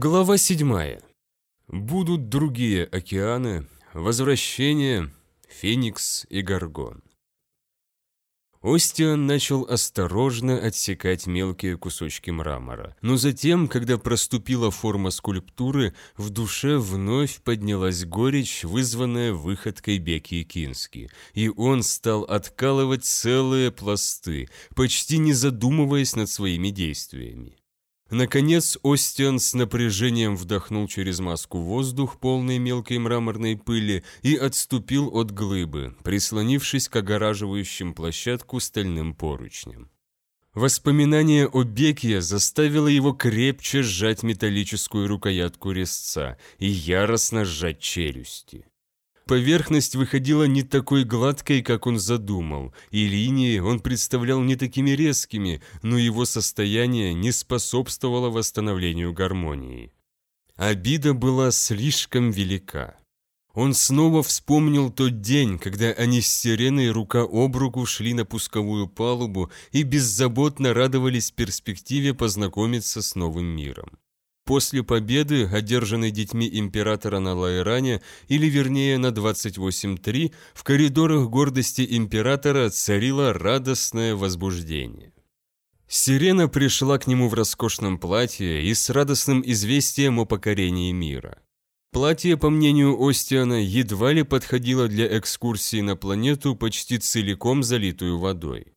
Глава 7. Будут другие океаны, возвращение, Феникс и Гаргон. Остиан начал осторожно отсекать мелкие кусочки мрамора, но затем, когда проступила форма скульптуры, в душе вновь поднялась горечь, вызванная выходкой Беки Кински, и он стал откалывать целые пласты, почти не задумываясь над своими действиями. Наконец Остиан с напряжением вдохнул через маску воздух, полный мелкой мраморной пыли, и отступил от глыбы, прислонившись к огораживающим площадку стальным поручням. Воспоминание о Бекье заставило его крепче сжать металлическую рукоятку резца и яростно сжать челюсти. Поверхность выходила не такой гладкой, как он задумал, и линии он представлял не такими резкими, но его состояние не способствовало восстановлению гармонии. Обида была слишком велика. Он снова вспомнил тот день, когда они с Сиреной рука об руку шли на пусковую палубу и беззаботно радовались перспективе познакомиться с новым миром. После победы, одержанной детьми императора на Лаэране, или вернее на 28.3, в коридорах гордости императора царило радостное возбуждение. Сирена пришла к нему в роскошном платье и с радостным известием о покорении мира. Платье, по мнению Остиана, едва ли подходило для экскурсии на планету, почти целиком залитую водой.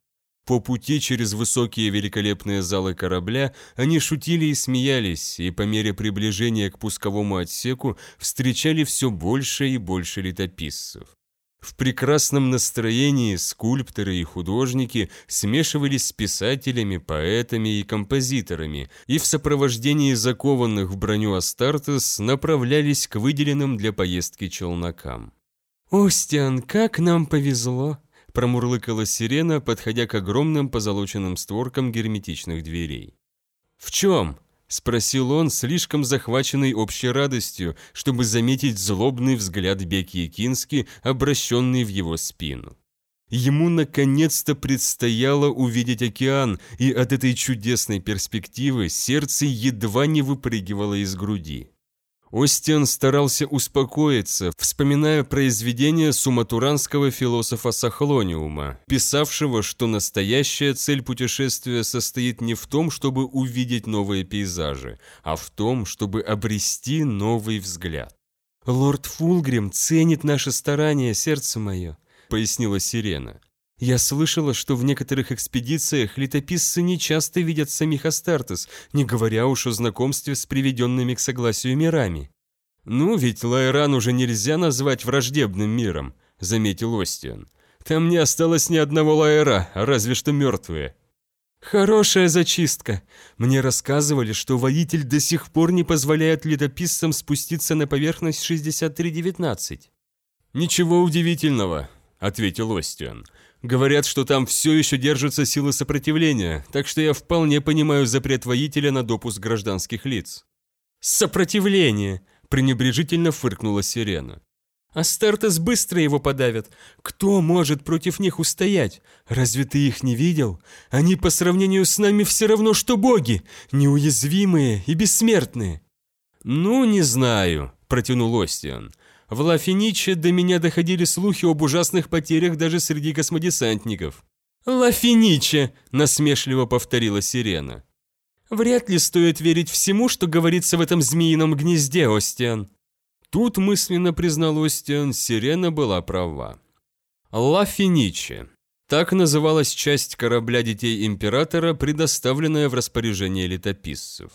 По пути через высокие великолепные залы корабля они шутили и смеялись, и по мере приближения к пусковому отсеку встречали все больше и больше летописцев. В прекрасном настроении скульпторы и художники смешивались с писателями, поэтами и композиторами, и в сопровождении закованных в броню Астартес направлялись к выделенным для поездки челнокам. «Остиан, как нам повезло!» Промурлыкала сирена, подходя к огромным позолоченным створкам герметичных дверей. «В чем?» – спросил он, слишком захваченный общей радостью, чтобы заметить злобный взгляд Беки Якински, обращенный в его спину. Ему наконец-то предстояло увидеть океан, и от этой чудесной перспективы сердце едва не выпрыгивало из груди. Остиан старался успокоиться, вспоминая произведение суматуранского философа Сахлониума, писавшего, что настоящая цель путешествия состоит не в том, чтобы увидеть новые пейзажи, а в том, чтобы обрести новый взгляд. «Лорд Фулгрим ценит наши старания, сердце мое», — пояснила Сирена. Я слышала, что в некоторых экспедициях летописцы не часто видят самих Астартес, не говоря уж о знакомстве с приведенными к согласию мирами. «Ну, ведь Лайран уже нельзя назвать враждебным миром», — заметил Остиан. «Там не осталось ни одного Лайра, разве что мертвые». «Хорошая зачистка. Мне рассказывали, что воитель до сих пор не позволяет летописцам спуститься на поверхность 6319». «Ничего удивительного», — ответил Остиан. Говорят, что там все еще держатся силы сопротивления, так что я вполне понимаю запрет воителя на допуск гражданских лиц». «Сопротивление!» – пренебрежительно фыркнула Сирена. «Астартес быстро его подавят. Кто может против них устоять? Разве ты их не видел? Они по сравнению с нами все равно, что боги, неуязвимые и бессмертные». «Ну, не знаю», – протянул Остиан. В Лафиниче до меня доходили слухи об ужасных потерях даже среди космодесантников. «Лафиниче!» – насмешливо повторила Сирена. «Вряд ли стоит верить всему, что говорится в этом змеином гнезде, Остиан». Тут мысленно признал Остиан, Сирена была права. Лафиниче. Так называлась часть корабля детей Императора, предоставленная в распоряжение летописцев.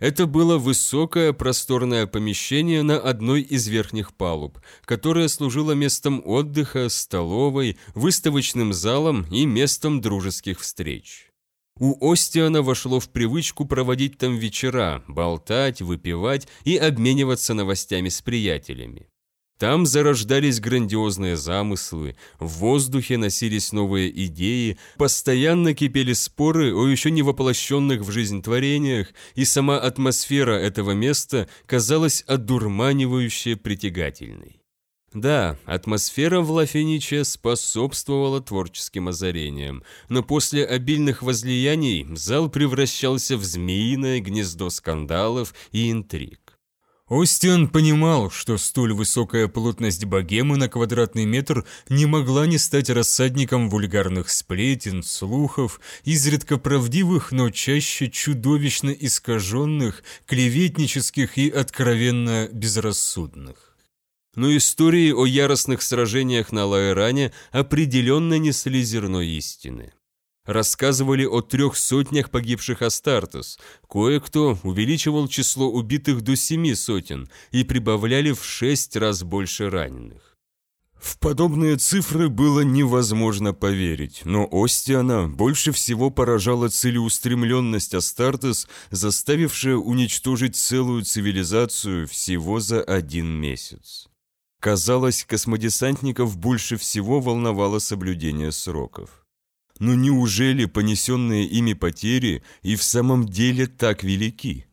Это было высокое просторное помещение на одной из верхних палуб, которое служило местом отдыха, столовой, выставочным залом и местом дружеских встреч. У Остиана вошло в привычку проводить там вечера, болтать, выпивать и обмениваться новостями с приятелями. Там зарождались грандиозные замыслы, в воздухе носились новые идеи, постоянно кипели споры о еще не воплощенных в жизнь творениях, и сама атмосфера этого места казалась одурманивающе притягательной. Да, атмосфера в Лафениче способствовала творческим озарениям, но после обильных возлияний зал превращался в змеиное гнездо скандалов и интриг. Остиан понимал, что столь высокая плотность богемы на квадратный метр не могла не стать рассадником вульгарных сплетен, слухов, изредка правдивых, но чаще чудовищно искаженных, клеветнических и откровенно безрассудных. Но истории о яростных сражениях на Лаэране определенно несли зерно истины. Рассказывали о трех сотнях погибших Астартес. Кое-кто увеличивал число убитых до семи сотен и прибавляли в шесть раз больше раненых. В подобные цифры было невозможно поверить, но Остиана больше всего поражала целеустремленность Астартес, заставившая уничтожить целую цивилизацию всего за один месяц. Казалось, космодесантников больше всего волновало соблюдение сроков. Но неужели понесенные ими потери и в самом деле так велики?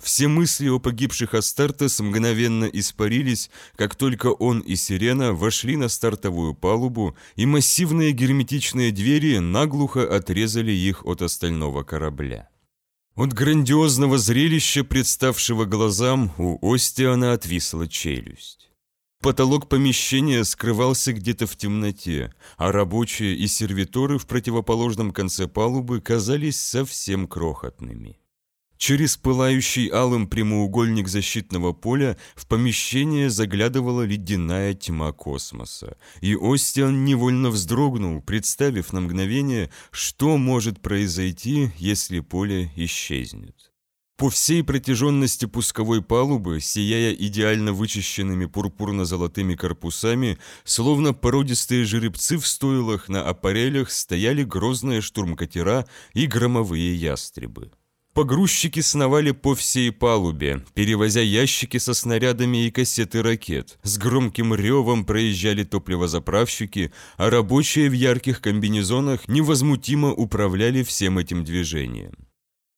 Все мысли о погибших Астартес мгновенно испарились, как только он и Сирена вошли на стартовую палубу, и массивные герметичные двери наглухо отрезали их от остального корабля. От грандиозного зрелища, представшего глазам, у Остиана отвисла челюсть. Потолок помещения скрывался где-то в темноте, а рабочие и сервиторы в противоположном конце палубы казались совсем крохотными. Через пылающий алым прямоугольник защитного поля в помещение заглядывала ледяная тьма космоса, и Остиан невольно вздрогнул, представив на мгновение, что может произойти, если поле исчезнет. По всей протяженности пусковой палубы, сияя идеально вычищенными пурпурно-золотыми корпусами, словно породистые жеребцы в стойлах на аппарелях стояли грозные штурмкатера и громовые ястребы. Погрузчики сновали по всей палубе, перевозя ящики со снарядами и кассеты ракет. С громким ревом проезжали топливозаправщики, а рабочие в ярких комбинезонах невозмутимо управляли всем этим движением.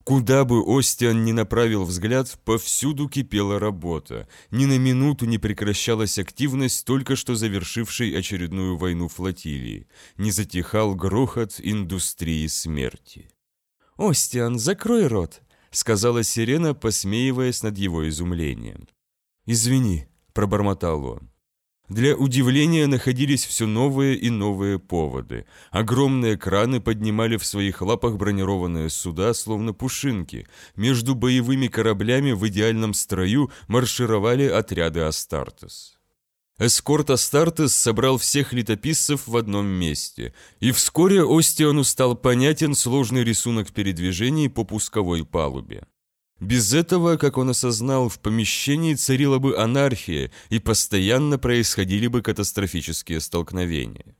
Куда бы Остиан ни направил взгляд, повсюду кипела работа. Ни на минуту не прекращалась активность только что завершившей очередную войну флотилии. Не затихал грохот индустрии смерти. «Остиан, закрой рот!» — сказала Сирена, посмеиваясь над его изумлением. «Извини», — пробормотал он. Для удивления находились все новые и новые поводы. Огромные краны поднимали в своих лапах бронированные суда, словно пушинки. Между боевыми кораблями в идеальном строю маршировали отряды Астартес. Эскорт Астартес собрал всех летописцев в одном месте, и вскоре Остиону стал понятен сложный рисунок передвижений по пусковой палубе. Без этого, как он осознал, в помещении царила бы анархия и постоянно происходили бы катастрофические столкновения.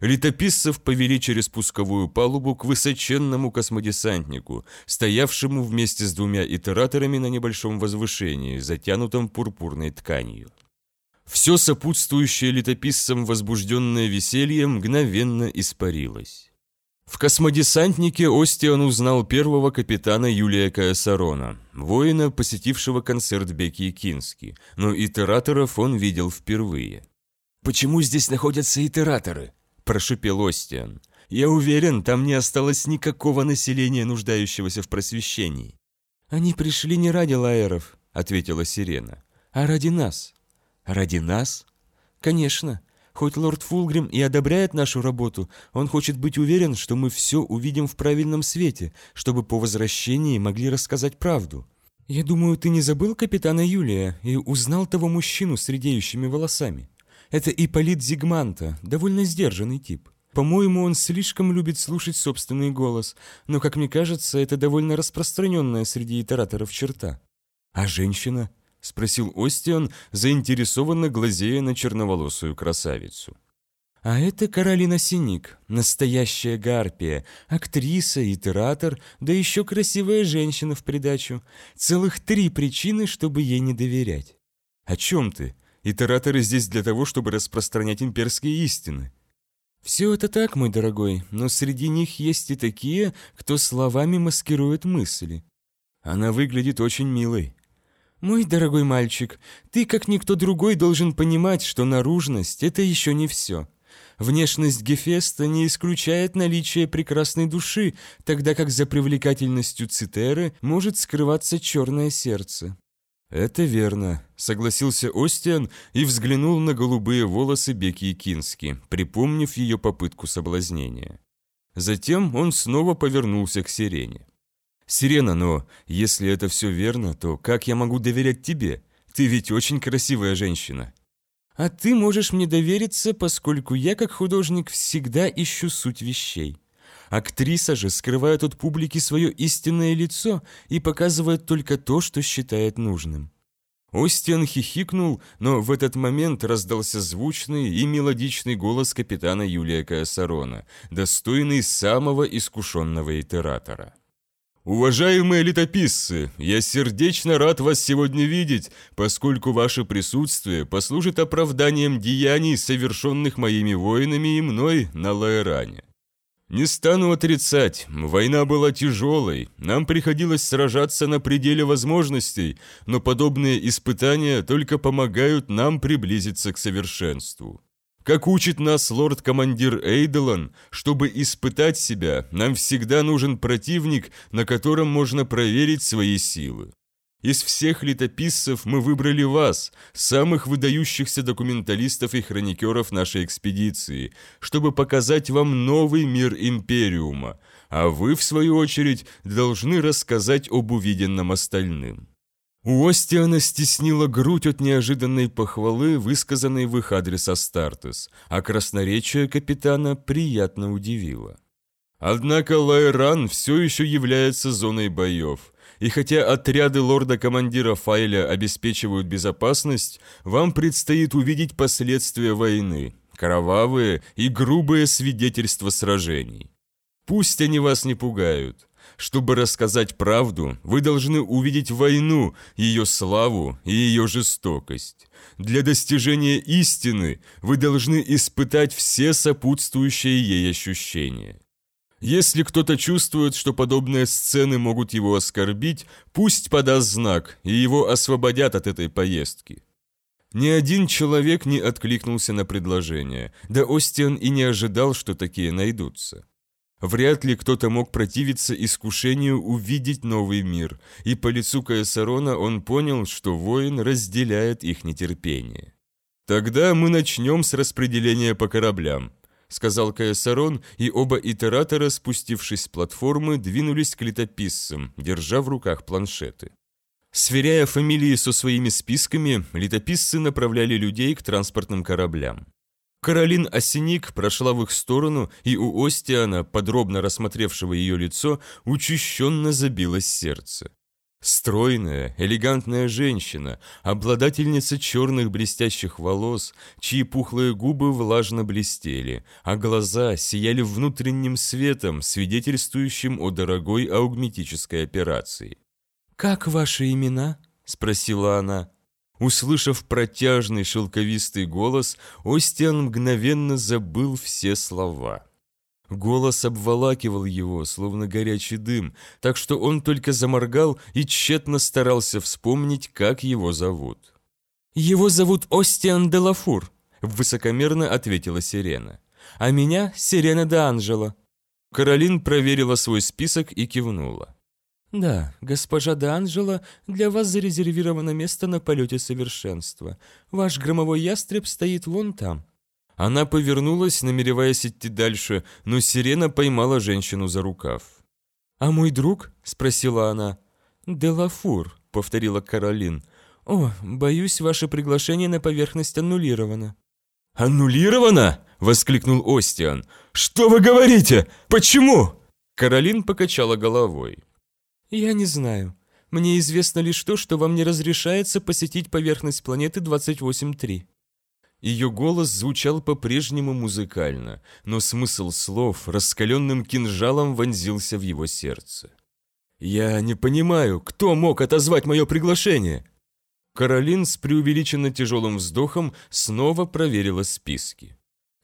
Летописцев повели через пусковую палубу к высоченному космодесантнику, стоявшему вместе с двумя итераторами на небольшом возвышении, затянутом пурпурной тканью. Все сопутствующее летописцам возбужденное веселье мгновенно испарилось. В космодесантнике Остиан узнал первого капитана Юлия Каэсарона, воина, посетившего концерт Беки Кински, но итераторов он видел впервые. «Почему здесь находятся итераторы?» – прошипел Остиан. «Я уверен, там не осталось никакого населения, нуждающегося в просвещении». «Они пришли не ради лаэров», – ответила Сирена, – «а ради нас». «Ради нас?» «Конечно. Хоть лорд Фулгрим и одобряет нашу работу, он хочет быть уверен, что мы все увидим в правильном свете, чтобы по возвращении могли рассказать правду. Я думаю, ты не забыл капитана Юлия и узнал того мужчину с редеющими волосами. Это Ипполит Зигманта, довольно сдержанный тип. По-моему, он слишком любит слушать собственный голос, но, как мне кажется, это довольно распространенная среди итераторов черта. А женщина? — спросил Остиан, заинтересованно глазея на черноволосую красавицу. «А это Каролина Синик, настоящая гарпия, актриса, итератор, да еще красивая женщина в придачу. Целых три причины, чтобы ей не доверять». «О чем ты? Итераторы здесь для того, чтобы распространять имперские истины». «Все это так, мой дорогой, но среди них есть и такие, кто словами маскирует мысли». «Она выглядит очень милой», «Мой дорогой мальчик, ты, как никто другой, должен понимать, что наружность – это еще не все. Внешность Гефеста не исключает наличие прекрасной души, тогда как за привлекательностью Цитеры может скрываться черное сердце». «Это верно», — согласился Остиан и взглянул на голубые волосы Беки Кински, припомнив ее попытку соблазнения. Затем он снова повернулся к Сирене. «Сирена, но если это все верно, то как я могу доверять тебе? Ты ведь очень красивая женщина». «А ты можешь мне довериться, поскольку я, как художник, всегда ищу суть вещей. Актриса же скрывает от публики свое истинное лицо и показывает только то, что считает нужным». Остиан хихикнул, но в этот момент раздался звучный и мелодичный голос капитана Юлия Каосарона, достойный самого искушенного итератора. «Уважаемые летописцы, я сердечно рад вас сегодня видеть, поскольку ваше присутствие послужит оправданием деяний, совершенных моими воинами и мной на Лаэране. Не стану отрицать, война была тяжелой, нам приходилось сражаться на пределе возможностей, но подобные испытания только помогают нам приблизиться к совершенству. Как учит нас лорд-командир Эйдолан, чтобы испытать себя, нам всегда нужен противник, на котором можно проверить свои силы. Из всех летописцев мы выбрали вас, самых выдающихся документалистов и хроникеров нашей экспедиции, чтобы показать вам новый мир Империума, а вы, в свою очередь, должны рассказать об увиденном остальным. У Остиана стеснила грудь от неожиданной похвалы, высказанной в их адрес Астартес, а красноречие капитана приятно удивило. Однако Лайран все еще является зоной боев, и хотя отряды лорда-командира Файля обеспечивают безопасность, вам предстоит увидеть последствия войны, кровавые и грубые свидетельства сражений. Пусть они вас не пугают, чтобы рассказать правду, вы должны увидеть войну, ее славу и ее жестокость. Для достижения истины вы должны испытать все сопутствующие ей ощущения. Если кто-то чувствует, что подобные сцены могут его оскорбить, пусть подаст знак, и его освободят от этой поездки. Ни один человек не откликнулся на предложение, да Остиан и не ожидал, что такие найдутся. Вряд ли кто-то мог противиться искушению увидеть новый мир, и по лицу Каесарона он понял, что воин разделяет их нетерпение. «Тогда мы начнем с распределения по кораблям», — сказал Каесарон, и оба итератора, спустившись с платформы, двинулись к летописцам, держа в руках планшеты. Сверяя фамилии со своими списками, летописцы направляли людей к транспортным кораблям. Каролин Осиник прошла в их сторону, и у Остиана, подробно рассмотревшего ее лицо, учащенно забилось сердце. Стройная, элегантная женщина, обладательница черных блестящих волос, чьи пухлые губы влажно блестели, а глаза сияли внутренним светом, свидетельствующим о дорогой аугметической операции. «Как ваши имена?» – спросила она. Услышав протяжный шелковистый голос, Остиан мгновенно забыл все слова. Голос обволакивал его, словно горячий дым, так что он только заморгал и тщетно старался вспомнить, как его зовут. «Его зовут Остиан де Лафур», — высокомерно ответила Сирена. «А меня Сирена де Анжела». Каролин проверила свой список и кивнула. «Да, госпожа де Анжела, для вас зарезервировано место на полете совершенства. Ваш громовой ястреб стоит вон там». Она повернулась, намереваясь идти дальше, но сирена поймала женщину за рукав. «А мой друг?» – спросила она. «Делафур», – повторила Каролин. «О, боюсь, ваше приглашение на поверхность аннулировано». «Аннулировано?» – воскликнул Остиан. «Что вы говорите? Почему?» Каролин покачала головой. «Я не знаю. Мне известно лишь то, что вам не разрешается посетить поверхность планеты 28.3». Ее голос звучал по-прежнему музыкально, но смысл слов раскаленным кинжалом вонзился в его сердце. «Я не понимаю, кто мог отозвать мое приглашение?» Каролин с преувеличенно тяжелым вздохом снова проверила списки.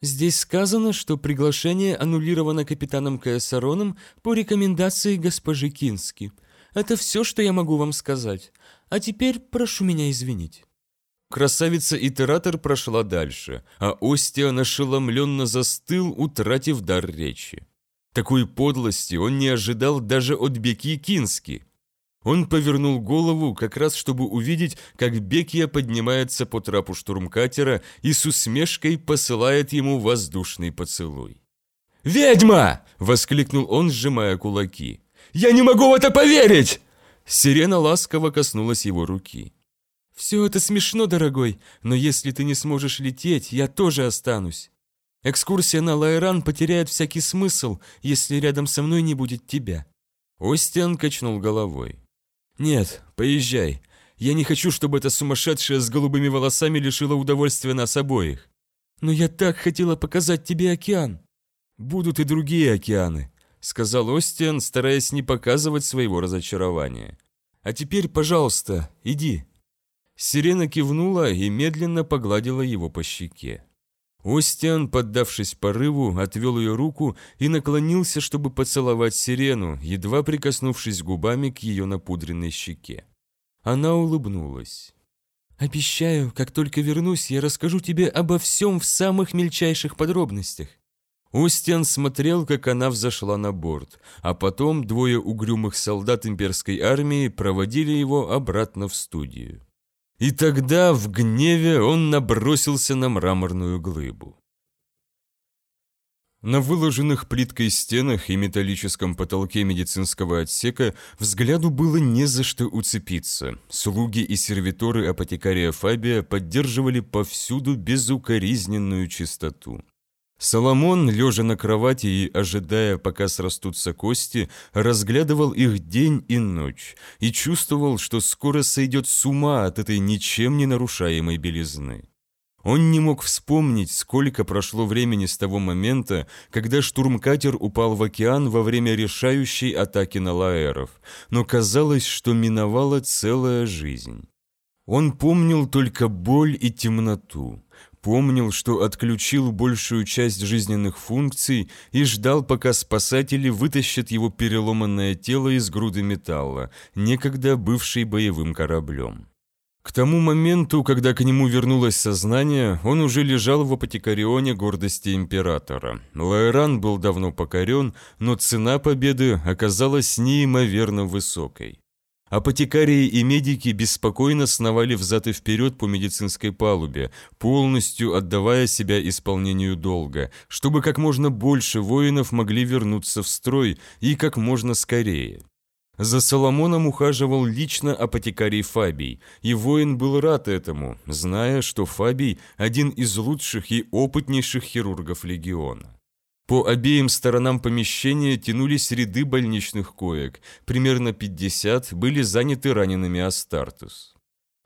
«Здесь сказано, что приглашение аннулировано капитаном Каэсароном по рекомендации госпожи Кински. Это все, что я могу вам сказать. А теперь прошу меня извинить». Красавица-итератор прошла дальше, а Остиан ошеломленно застыл, утратив дар речи. Такой подлости он не ожидал даже от Беки Кински. Он повернул голову, как раз чтобы увидеть, как Бекия поднимается по трапу штурмкатера и с усмешкой посылает ему воздушный поцелуй. «Ведьма!» — воскликнул он, сжимая кулаки. «Я не могу в это поверить!» Сирена ласково коснулась его руки. «Все это смешно, дорогой, но если ты не сможешь лететь, я тоже останусь. Экскурсия на Лайран потеряет всякий смысл, если рядом со мной не будет тебя». Остиан качнул головой. «Нет, поезжай. Я не хочу, чтобы эта сумасшедшая с голубыми волосами лишила удовольствия нас обоих. Но я так хотела показать тебе океан». «Будут и другие океаны», — сказал Остиан, стараясь не показывать своего разочарования. «А теперь, пожалуйста, иди». Сирена кивнула и медленно погладила его по щеке. Остиан, поддавшись порыву, отвел ее руку и наклонился, чтобы поцеловать сирену, едва прикоснувшись губами к ее напудренной щеке. Она улыбнулась. «Обещаю, как только вернусь, я расскажу тебе обо всем в самых мельчайших подробностях». Остиан смотрел, как она взошла на борт, а потом двое угрюмых солдат имперской армии проводили его обратно в студию. И тогда в гневе он набросился на мраморную глыбу. На выложенных плиткой стенах и металлическом потолке медицинского отсека взгляду было не за что уцепиться. Слуги и сервиторы апотекария Фабия поддерживали повсюду безукоризненную чистоту. Соломон, лежа на кровати и ожидая, пока срастутся кости, разглядывал их день и ночь и чувствовал, что скоро сойдет с ума от этой ничем не нарушаемой белизны. Он не мог вспомнить, сколько прошло времени с того момента, когда штурмкатер упал в океан во время решающей атаки на лаэров, но казалось, что миновала целая жизнь. Он помнил только боль и темноту, Помнил, что отключил большую часть жизненных функций и ждал, пока спасатели вытащат его переломанное тело из груды металла, некогда бывший боевым кораблем. К тому моменту, когда к нему вернулось сознание, он уже лежал в апотекарионе гордости императора. Лайран был давно покорен, но цена победы оказалась неимоверно высокой. Апотекарии и медики беспокойно сновали взад и вперед по медицинской палубе, полностью отдавая себя исполнению долга, чтобы как можно больше воинов могли вернуться в строй и как можно скорее. За Соломоном ухаживал лично апотекарий Фабий, и воин был рад этому, зная, что Фабий – один из лучших и опытнейших хирургов легиона. По обеим сторонам помещения тянулись ряды больничных коек, примерно 50 были заняты ранеными Астартус.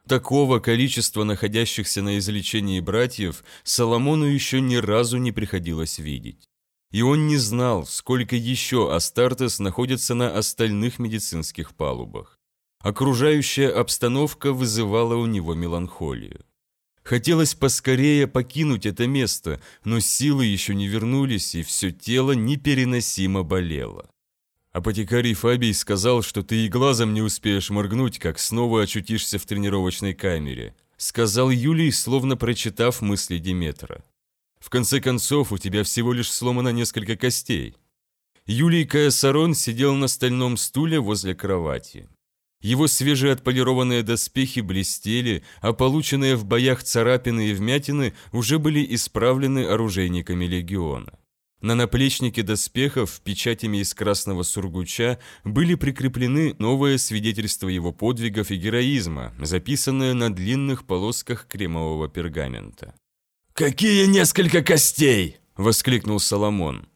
Такого количества находящихся на излечении братьев Соломону еще ни разу не приходилось видеть. И он не знал, сколько еще Астартес находится на остальных медицинских палубах. Окружающая обстановка вызывала у него меланхолию. Хотелось поскорее покинуть это место, но силы еще не вернулись, и все тело непереносимо болело. Апотекарий Фабий сказал, что ты и глазом не успеешь моргнуть, как снова очутишься в тренировочной камере. Сказал Юлий, словно прочитав мысли Диметра. В конце концов, у тебя всего лишь сломано несколько костей. Юлий Каесарон сидел на стальном стуле возле кровати. Его свежие отполированные доспехи блестели, а полученные в боях царапины и вмятины уже были исправлены оружейниками легиона. На наплечнике доспехов печатями из красного сургуча были прикреплены новые свидетельства его подвигов и героизма, записанные на длинных полосках кремового пергамента. «Какие несколько костей!» – воскликнул Соломон.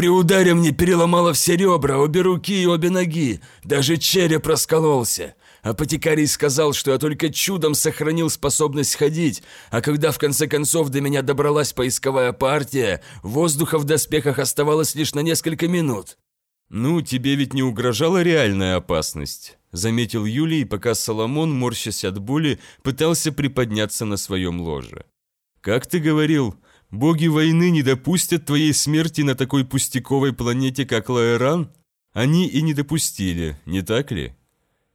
При ударе мне переломало все ребра, обе руки и обе ноги, даже череп раскололся. Апотекарий сказал, что я только чудом сохранил способность ходить, а когда в конце концов до меня добралась поисковая партия, воздуха в доспехах оставалось лишь на несколько минут. «Ну, тебе ведь не угрожала реальная опасность», — заметил Юлий, пока Соломон, морщась от боли, пытался приподняться на своем ложе. «Как ты говорил, Боги войны не допустят твоей смерти на такой пустяковой планете, как Лаэран? Они и не допустили, не так ли?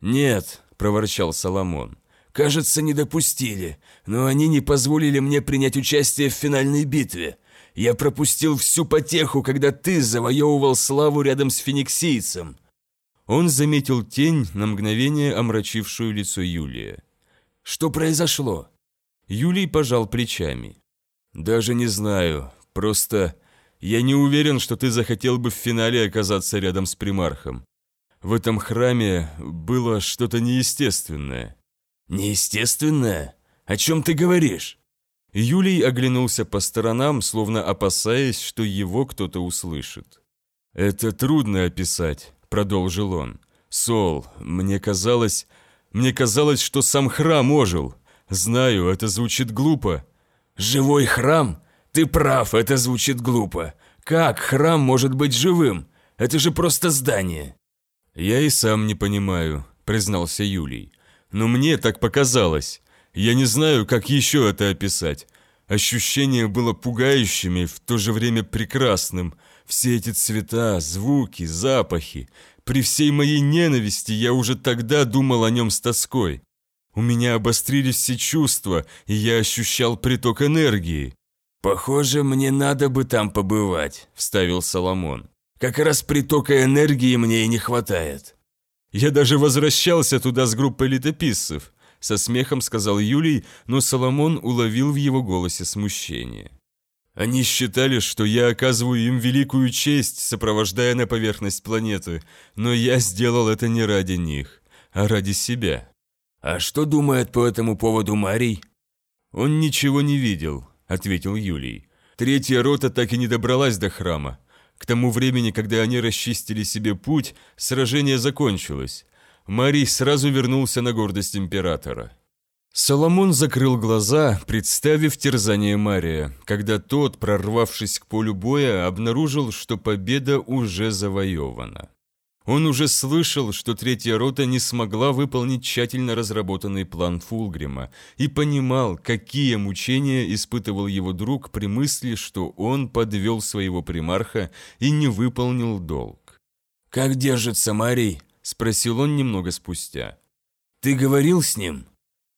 «Нет», – проворчал Соломон. «Кажется, не допустили, но они не позволили мне принять участие в финальной битве. Я пропустил всю потеху, когда ты завоевывал славу рядом с фениксийцем». Он заметил тень, на мгновение омрачившую лицо Юлия. «Что произошло?» Юлий пожал плечами. «Даже не знаю. Просто я не уверен, что ты захотел бы в финале оказаться рядом с примархом. В этом храме было что-то неестественное». «Неестественное? О чем ты говоришь?» Юлий оглянулся по сторонам, словно опасаясь, что его кто-то услышит. «Это трудно описать», — продолжил он. «Сол, мне казалось... Мне казалось, что сам храм ожил. Знаю, это звучит глупо». «Живой храм? Ты прав, это звучит глупо. Как храм может быть живым? Это же просто здание». «Я и сам не понимаю», — признался Юлий. «Но мне так показалось. Я не знаю, как еще это описать. Ощущение было пугающим и в то же время прекрасным. Все эти цвета, звуки, запахи. При всей моей ненависти я уже тогда думал о нем с тоской. У меня обострились все чувства, и я ощущал приток энергии. «Похоже, мне надо бы там побывать», – вставил Соломон. «Как раз притока энергии мне и не хватает». Я даже возвращался туда с группой летописцев со смехом сказал Юлий, но Соломон уловил в его голосе смущение. Они считали, что я оказываю им великую честь, сопровождая на поверхность планеты, но я сделал это не ради них, а ради себя. «А что думает по этому поводу Марий?» «Он ничего не видел», — ответил Юлий. «Третья рота так и не добралась до храма. К тому времени, когда они расчистили себе путь, сражение закончилось. Марий сразу вернулся на гордость императора. Соломон закрыл глаза, представив терзание Мария, когда тот, прорвавшись к полю боя, обнаружил, что победа уже завоевана. Он уже слышал, что третья рота не смогла выполнить тщательно разработанный план Фулгрима и понимал, какие мучения испытывал его друг при мысли, что он подвел своего примарха и не выполнил долг. «Как держится Марий?» Спросил он немного спустя. «Ты говорил с ним?»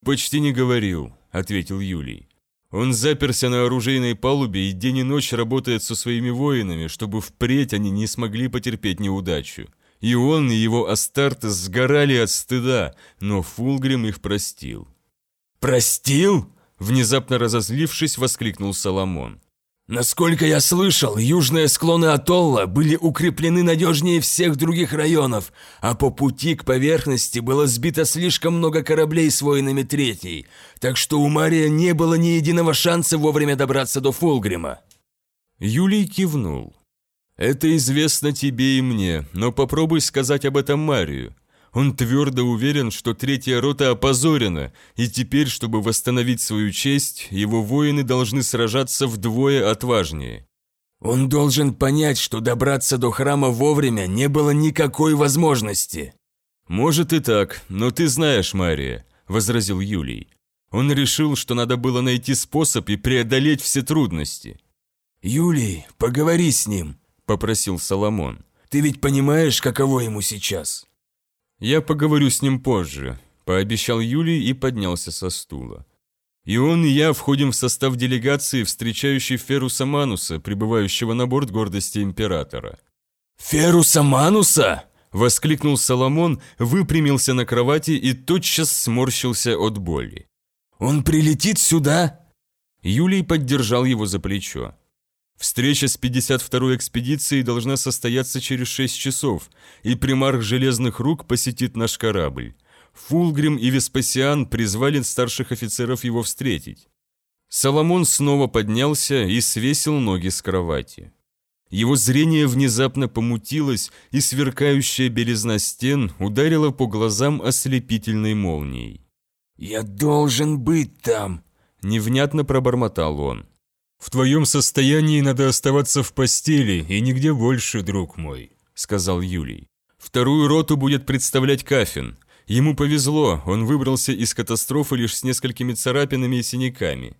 «Почти не говорил», — ответил Юлий. «Он заперся на оружейной палубе и день и ночь работает со своими воинами, чтобы впредь они не смогли потерпеть неудачу. И он, и его Астартес сгорали от стыда, но Фулгрим их простил». «Простил?» Внезапно разозлившись, воскликнул Соломон. Насколько я слышал, южные склоны атолла были укреплены надежнее всех других районов, а по пути к поверхности было сбито слишком много кораблей с воинами третьей, так что у Мария не было ни единого шанса вовремя добраться до Фулгрима. Юлий кивнул. «Это известно тебе и мне, но попробуй сказать об этом Марию. Он твердо уверен, что третья рота опозорена, и теперь, чтобы восстановить свою честь, его воины должны сражаться вдвое отважнее. Он должен понять, что добраться до храма вовремя не было никакой возможности. Может и так, но ты знаешь, Мария, возразил Юлий. Он решил, что надо было найти способ и преодолеть все трудности. «Юлий, поговори с ним», – попросил Соломон. «Ты ведь понимаешь, каково ему сейчас?» «Я поговорю с ним позже», – пообещал Юлий и поднялся со стула. «И он, и я входим в состав делегации, встречающей Феруса Мануса, прибывающего на борт гордости Императора». «Феруса Мануса?» – воскликнул Соломон, выпрямился на кровати и тотчас сморщился от боли. «Он прилетит сюда?» Юлий поддержал его за плечо. Встреча с 52-й экспедицией должна состояться через 6 часов, и примарх Железных Рук посетит наш корабль. Фулгрим и Веспасиан призвали старших офицеров его встретить. Соломон снова поднялся и свесил ноги с кровати. Его зрение внезапно помутилось, и сверкающая белизна стен ударила по глазам ослепительной молнией. «Я должен быть там!» – невнятно пробормотал он. «В твоем состоянии надо оставаться в постели и нигде больше, друг мой», — сказал Юлий. «Вторую роту будет представлять Кафин. Ему повезло, он выбрался из катастрофы лишь с несколькими царапинами и синяками».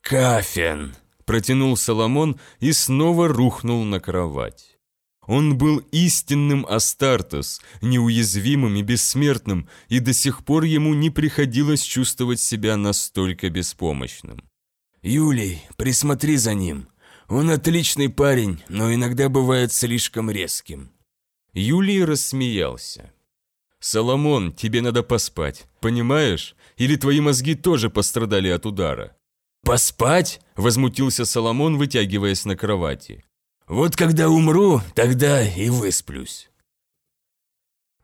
«Кафин!» – протянул Соломон и снова рухнул на кровать. Он был истинным Астартес, неуязвимым и бессмертным, и до сих пор ему не приходилось чувствовать себя настолько беспомощным. «Юлий, присмотри за ним. Он отличный парень, но иногда бывает слишком резким». Юлий рассмеялся. «Соломон, тебе надо поспать, понимаешь? Или твои мозги тоже пострадали от удара?» «Поспать?» – возмутился Соломон, вытягиваясь на кровати. Вот когда умру, тогда и высплюсь.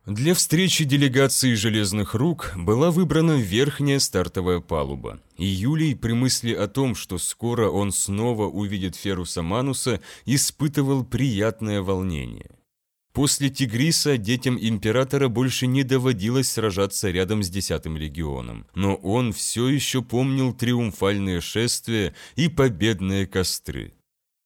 Для встречи делегации «Железных рук» была выбрана верхняя стартовая палуба, и Юлий при мысли о том, что скоро он снова увидит Феруса Мануса, испытывал приятное волнение. После Тигриса детям Императора больше не доводилось сражаться рядом с Десятым Легионом, но он все еще помнил триумфальные шествия и победные костры.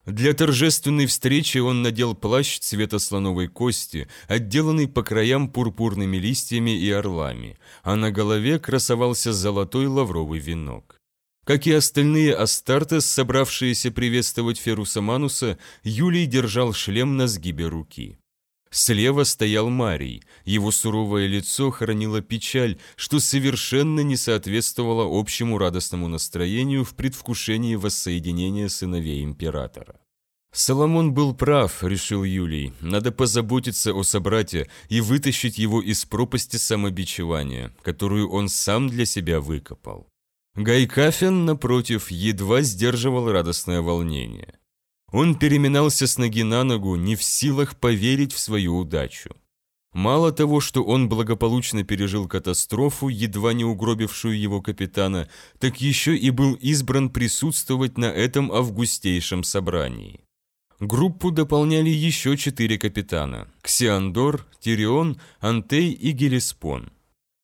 Для торжественной встречи он надел плащ цвета слоновой кости, отделанный по краям пурпурными листьями и орлами, а на голове красовался золотой лавровый венок. Как и остальные Астартес, собравшиеся приветствовать Феруса Мануса, Юлий держал шлем на сгибе руки. Слева стоял Марий, его суровое лицо хранило печаль, что совершенно не соответствовало общему радостному настроению в предвкушении воссоединения сыновей императора. Соломон был прав, решил Юлий, надо позаботиться о собрате и вытащить его из пропасти самобичевания, которую он сам для себя выкопал. Гайкафен, напротив, едва сдерживал радостное волнение. Он переминался с ноги на ногу, не в силах поверить в свою удачу. Мало того, что он благополучно пережил катастрофу, едва не угробившую его капитана, так еще и был избран присутствовать на этом августейшем собрании. Группу дополняли еще четыре капитана – Ксиандор, Тирион, Антей и Гелиспон.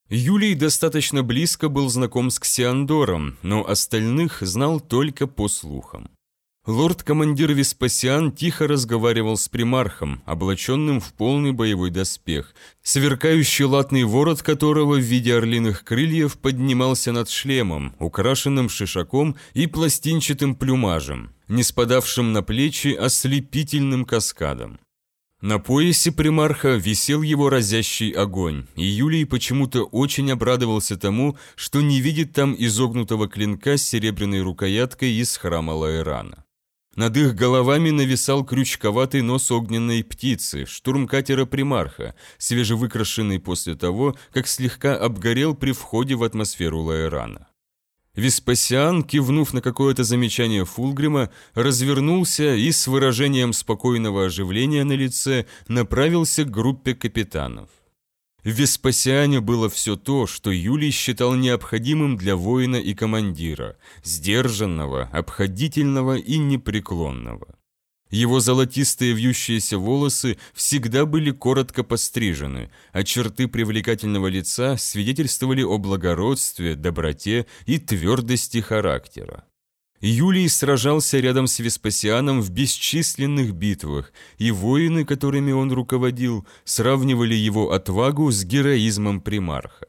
Юлий достаточно близко был знаком с Ксиандором, но остальных знал только по слухам. Лорд-командир Веспасиан тихо разговаривал с примархом, облаченным в полный боевой доспех, сверкающий латный ворот которого в виде орлиных крыльев поднимался над шлемом, украшенным шишаком и пластинчатым плюмажем, не спадавшим на плечи ослепительным каскадом. На поясе примарха висел его разящий огонь, и Юлий почему-то очень обрадовался тому, что не видит там изогнутого клинка с серебряной рукояткой из храма Лаэрана. Над их головами нависал крючковатый нос огненной птицы, штурмкатера Примарха, свежевыкрашенный после того, как слегка обгорел при входе в атмосферу Лаэрана. Веспасиан, кивнув на какое-то замечание Фулгрима, развернулся и с выражением спокойного оживления на лице направился к группе капитанов. В Веспасиане было все то, что Юлий считал необходимым для воина и командира, сдержанного, обходительного и непреклонного. Его золотистые вьющиеся волосы всегда были коротко пострижены, а черты привлекательного лица свидетельствовали о благородстве, доброте и твердости характера. Юлий сражался рядом с Веспасианом в бесчисленных битвах, и воины, которыми он руководил, сравнивали его отвагу с героизмом примарха.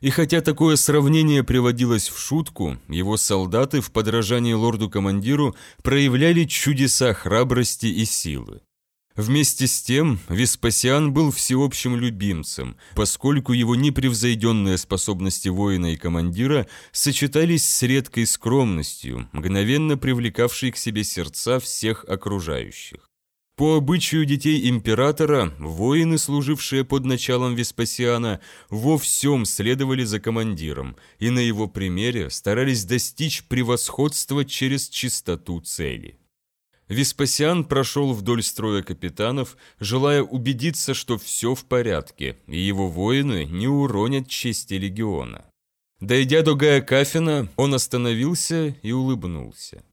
И хотя такое сравнение приводилось в шутку, его солдаты в подражании лорду-командиру проявляли чудеса храбрости и силы. Вместе с тем, Веспасиан был всеобщим любимцем, поскольку его непревзойденные способности воина и командира сочетались с редкой скромностью, мгновенно привлекавшей к себе сердца всех окружающих. По обычаю детей императора, воины, служившие под началом Веспасиана, во всем следовали за командиром и на его примере старались достичь превосходства через чистоту цели. Веспасиан прошел вдоль строя капитанов, желая убедиться, что все в порядке, и его воины не уронят чести легиона. Дойдя до Гая Кафина, он остановился и улыбнулся.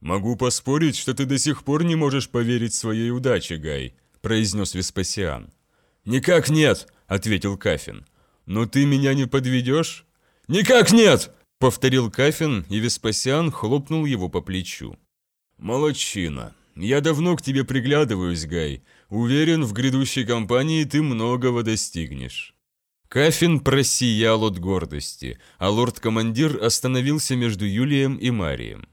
«Могу поспорить, что ты до сих пор не можешь поверить своей удаче, Гай», – произнес Веспасиан. «Никак нет», – ответил Кафин. «Но ты меня не подведешь?» «Никак нет!» – повторил Кафин, и Веспасиан хлопнул его по плечу. «Молодчина. Я давно к тебе приглядываюсь, Гай. Уверен, в грядущей кампании ты многого достигнешь». Кафин просиял от гордости, а лорд-командир остановился между Юлием и Марием.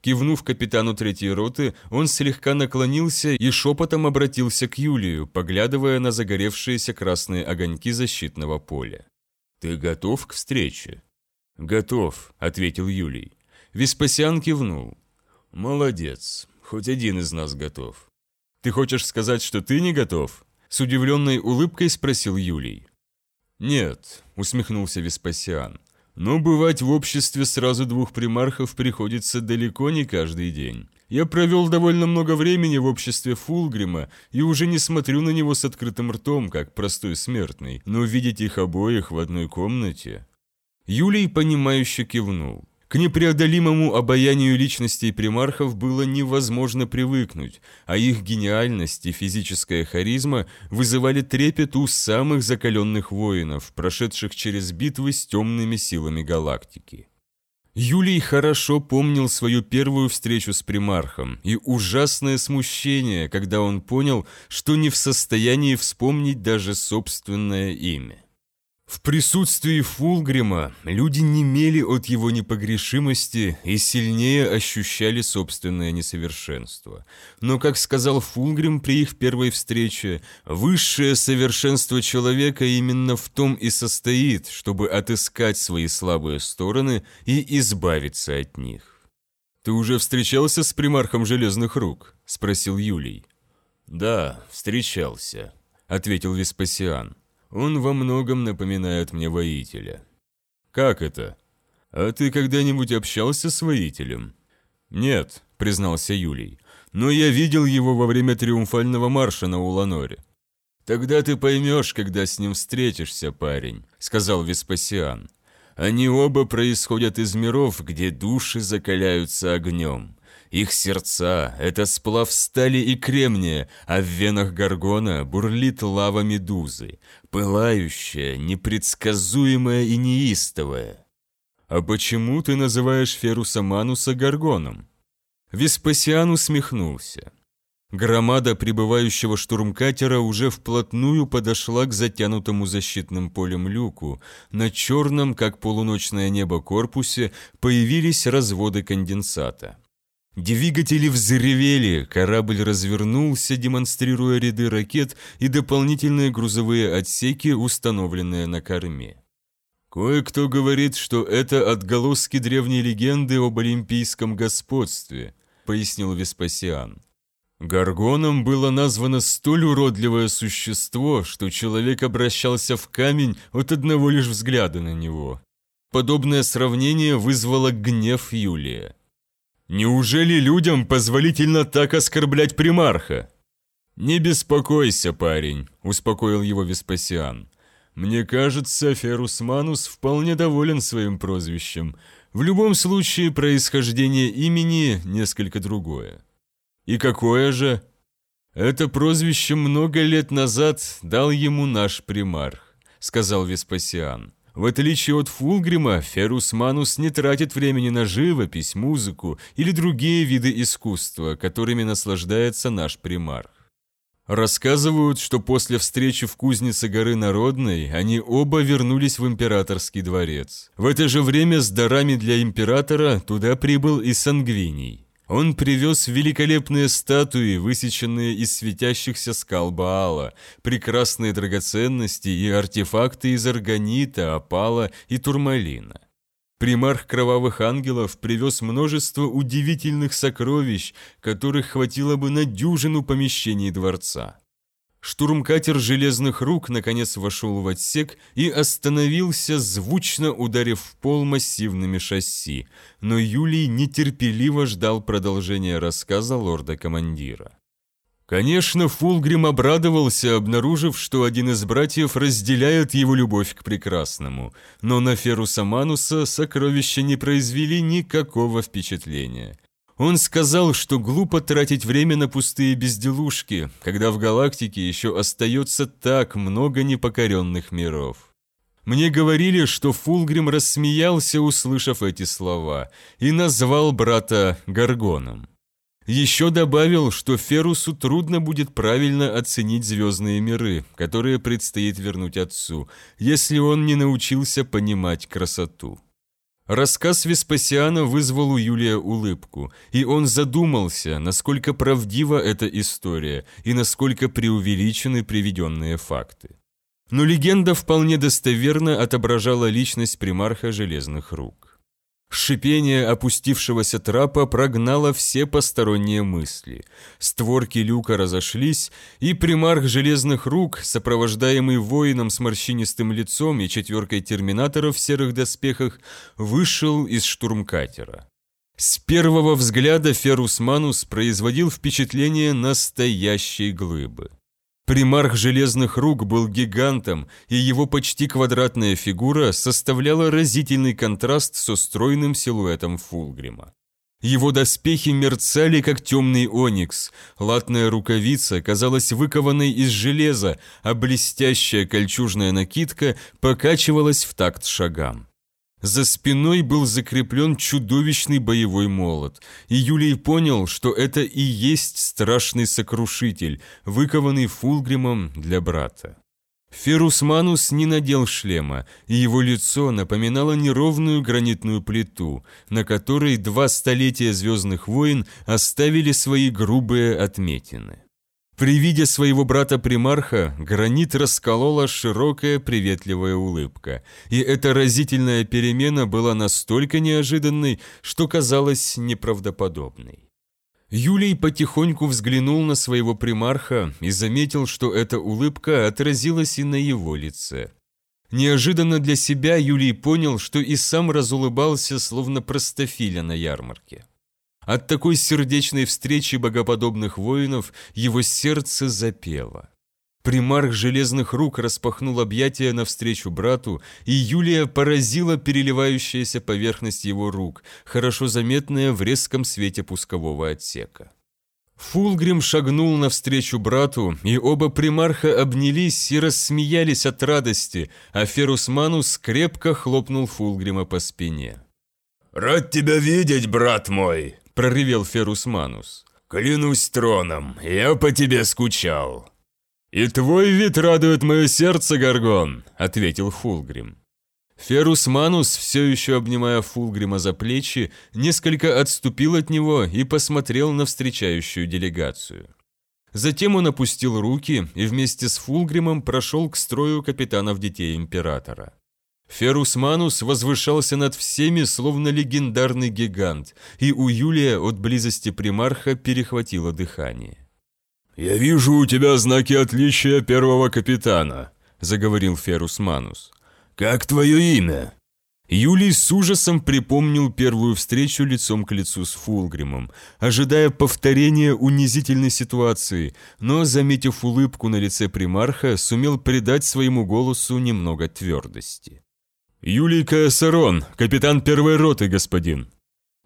Кивнув капитану третьей роты, он слегка наклонился и шепотом обратился к Юлию, поглядывая на загоревшиеся красные огоньки защитного поля. «Ты готов к встрече?» «Готов», — ответил Юлий. Веспасиан кивнул. «Молодец, хоть один из нас готов». «Ты хочешь сказать, что ты не готов?» С удивленной улыбкой спросил Юлий. «Нет», — усмехнулся Веспасиан. «Но бывать в обществе сразу двух примархов приходится далеко не каждый день. Я провел довольно много времени в обществе Фулгрима и уже не смотрю на него с открытым ртом, как простой смертный, но видеть их обоих в одной комнате...» Юлий, понимающе кивнул. К непреодолимому обаянию личностей примархов было невозможно привыкнуть, а их гениальность и физическая харизма вызывали трепет у самых закаленных воинов, прошедших через битвы с темными силами галактики. Юлий хорошо помнил свою первую встречу с примархом и ужасное смущение, когда он понял, что не в состоянии вспомнить даже собственное имя. В присутствии Фулгрима люди немели от его непогрешимости и сильнее ощущали собственное несовершенство. Но, как сказал Фулгрим при их первой встрече, высшее совершенство человека именно в том и состоит, чтобы отыскать свои слабые стороны и избавиться от них. «Ты уже встречался с примархом Железных Рук?» – спросил Юлий. «Да, встречался», – ответил Веспасиан. Он во многом напоминает мне воителя. Как это? А ты когда-нибудь общался с воителем? Нет, признался Юлий. Но я видел его во время триумфального марша на Уланоре. Тогда ты поймешь, когда с ним встретишься, парень, сказал Веспасиан. Они оба происходят из миров, где души закаляются огнем. Их сердца – это сплав стали и кремния, а в венах горгона бурлит лава медузы, пылающая, непредсказуемая и неистовая. «А почему ты называешь Феруса Мануса горгоном?» Веспасиан усмехнулся. Громада прибывающего штурмкатера уже вплотную подошла к затянутому защитным полем люку. На черном, как полуночное небо корпусе, появились разводы конденсата. Двигатели взревели, корабль развернулся, демонстрируя ряды ракет и дополнительные грузовые отсеки, установленные на корме. Кое-кто говорит, что это отголоски древней легенды об олимпийском господстве, пояснил Веспасиан. Гаргоном было названо столь уродливое существо, что человек обращался в камень от одного лишь взгляда на него. Подобное сравнение вызвало гнев Юлия. Неужели людям позволительно так оскорблять примарха? Не беспокойся, парень, успокоил его Веспасиан. Мне кажется, Ферус Манус вполне доволен своим прозвищем. В любом случае, происхождение имени несколько другое. И какое же? Это прозвище много лет назад дал ему наш примарх, сказал Веспасиан. В отличие от Фулгрима, Ферус Манус не тратит времени на живопись, музыку или другие виды искусства, которыми наслаждается наш примарх. Рассказывают, что после встречи в кузнице горы Народной они оба вернулись в императорский дворец. В это же время с дарами для императора туда прибыл и Сангвиний. Он привез великолепные статуи, высеченные из светящихся скал Баала, прекрасные драгоценности и артефакты из органита, опала и турмалина. Примарх Кровавых Ангелов привез множество удивительных сокровищ, которых хватило бы на дюжину помещений дворца. Штурмкатер железных рук наконец вошел в отсек и остановился, звучно ударив в пол массивными шасси, но Юлий нетерпеливо ждал продолжения рассказа лорда-командира. Конечно, Фулгрим обрадовался, обнаружив, что один из братьев разделяет его любовь к прекрасному, но на Феруса Мануса сокровища не произвели никакого впечатления. Он сказал, что глупо тратить время на пустые безделушки, когда в галактике еще остается так много непокоренных миров. Мне говорили, что Фулгрим рассмеялся, услышав эти слова, и назвал брата Гаргоном. Еще добавил, что Ферусу трудно будет правильно оценить звездные миры, которые предстоит вернуть отцу, если он не научился понимать красоту. Рассказ Веспасиана вызвал у Юлия улыбку, и он задумался, насколько правдива эта история и насколько преувеличены приведенные факты. Но легенда вполне достоверно отображала личность примарха Железных Рук. Шипение опустившегося трапа прогнало все посторонние мысли. Створки люка разошлись, и примарх Железных Рук, сопровождаемый воином с морщинистым лицом и четверкой терминаторов в серых доспехах, вышел из штурмкатера. С первого взгляда Ферус Манус производил впечатление настоящей глыбы. Примарх железных рук был гигантом, и его почти квадратная фигура составляла разительный контраст со стройным силуэтом Фулгрима. Его доспехи мерцали, как темный оникс, латная рукавица казалась выкованной из железа, а блестящая кольчужная накидка покачивалась в такт шагам. За спиной был закреплен чудовищный боевой молот, и Юлий понял, что это и есть страшный сокрушитель, выкованный Фулгримом для брата. Ферус Манус не надел шлема, и его лицо напоминало неровную гранитную плиту, на которой два столетия Звездных войн оставили свои грубые отметины. При виде своего брата-примарха гранит расколола широкая приветливая улыбка, и эта разительная перемена была настолько неожиданной, что казалась неправдоподобной. Юлий потихоньку взглянул на своего примарха и заметил, что эта улыбка отразилась и на его лице. Неожиданно для себя Юлий понял, что и сам разулыбался, словно простофиля на ярмарке. От такой сердечной встречи богоподобных воинов его сердце запело. Примарх железных рук распахнул объятия навстречу брату, и Юлия поразила переливающаяся поверхность его рук, хорошо заметная в резком свете пускового отсека. Фулгрим шагнул навстречу брату, и оба примарха обнялись и рассмеялись от радости, а Ферус Манус крепко хлопнул Фулгрима по спине. «Рад тебя видеть, брат мой!» – проревел Ферус Манус. «Клянусь троном, я по тебе скучал». «И твой вид радует мое сердце, Гаргон», – ответил Фулгрим. Ферус Манус, все еще обнимая Фулгрима за плечи, несколько отступил от него и посмотрел на встречающую делегацию. Затем он опустил руки и вместе с Фулгримом прошел к строю капитанов детей Императора. Ферус Манус возвышался над всеми, словно легендарный гигант, и у Юлия от близости примарха перехватило дыхание. «Я вижу у тебя знаки отличия первого капитана», — заговорил Ферус Манус. «Как твое имя?» Юлий с ужасом припомнил первую встречу лицом к лицу с Фулгримом, ожидая повторения унизительной ситуации, но, заметив улыбку на лице примарха, сумел придать своему голосу немного твердости. «Юлий Каэсарон, капитан первой роты, господин».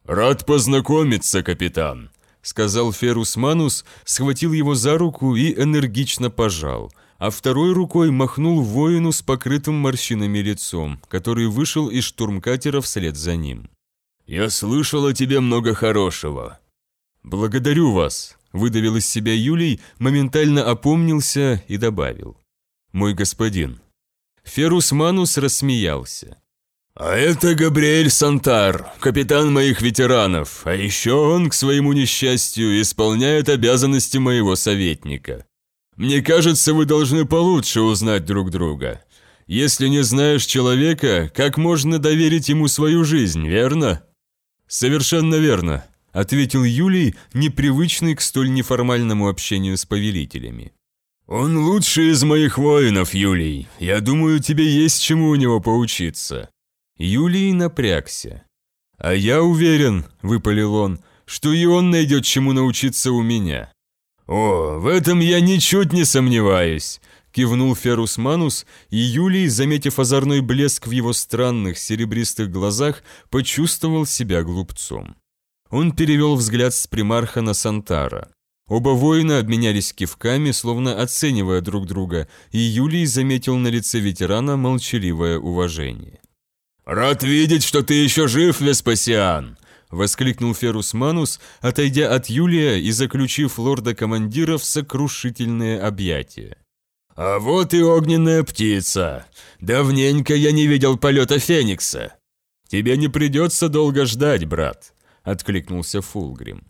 «Рад познакомиться, капитан», — сказал Ферус Манус, схватил его за руку и энергично пожал, а второй рукой махнул воину с покрытым морщинами лицом, который вышел из штурмкатера вслед за ним. «Я слышал о тебе много хорошего». «Благодарю вас», — выдавил из себя Юлий, моментально опомнился и добавил. «Мой господин». Ферус Манус рассмеялся. «А это Габриэль Сантар, капитан моих ветеранов, а еще он, к своему несчастью, исполняет обязанности моего советника. Мне кажется, вы должны получше узнать друг друга. Если не знаешь человека, как можно доверить ему свою жизнь, верно?» «Совершенно верно», — ответил Юлий, непривычный к столь неформальному общению с повелителями. «Он лучший из моих воинов, Юлий. Я думаю, тебе есть чему у него поучиться». Юлий напрягся. «А я уверен», — выпалил он, — «что и он найдет чему научиться у меня». «О, в этом я ничуть не сомневаюсь», — кивнул Ферус Манус, и Юлий, заметив озорной блеск в его странных серебристых глазах, почувствовал себя глупцом. Он перевел взгляд с примарха на Сантара. Оба воина обменялись кивками, словно оценивая друг друга, и Юлий заметил на лице ветерана молчаливое уважение. «Рад видеть, что ты еще жив, Веспасиан!» — воскликнул Ферус Манус, отойдя от Юлия и заключив лорда-командира в сокрушительное объятие. «А вот и огненная птица! Давненько я не видел полета Феникса!» «Тебе не придется долго ждать, брат», — откликнулся Фулгрим.